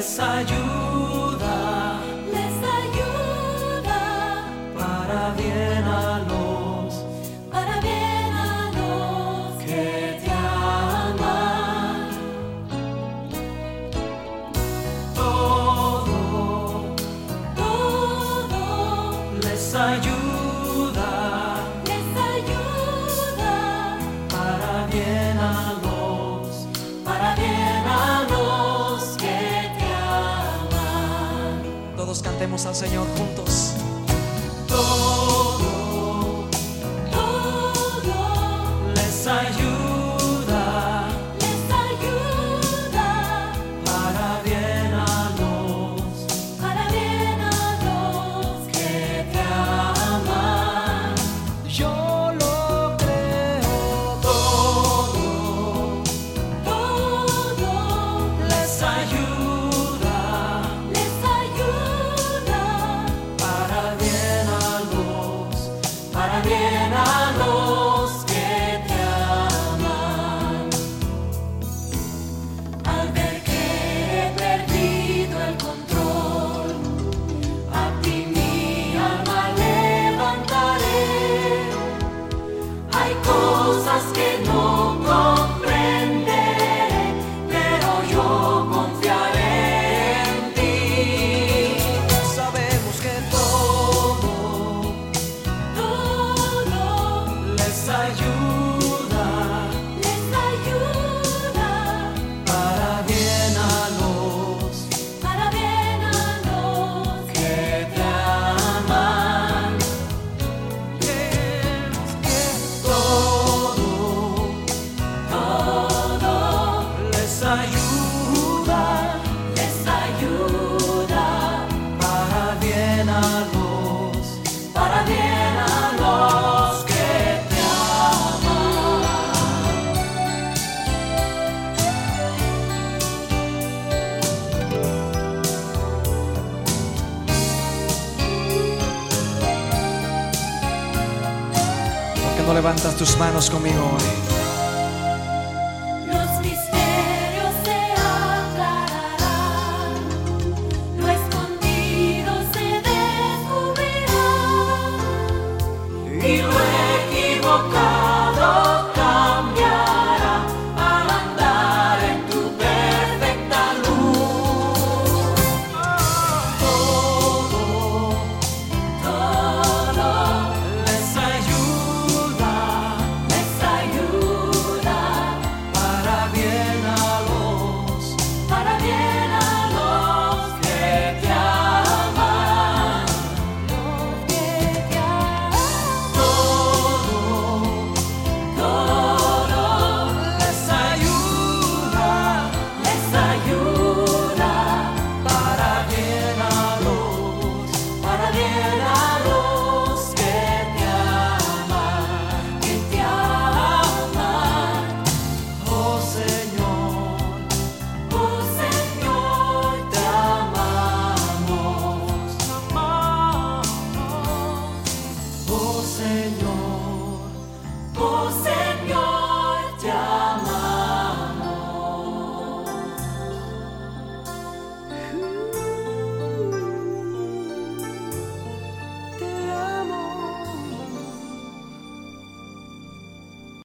les ayuda, les ayuda para bien a los, para bien a los que te aman. Todo, todo les ayuda. Cantemos al Señor juntos. No levantas tus manos conmigo. Los misterios se aclararán, lo escondido se descubrirá y lo equivocado.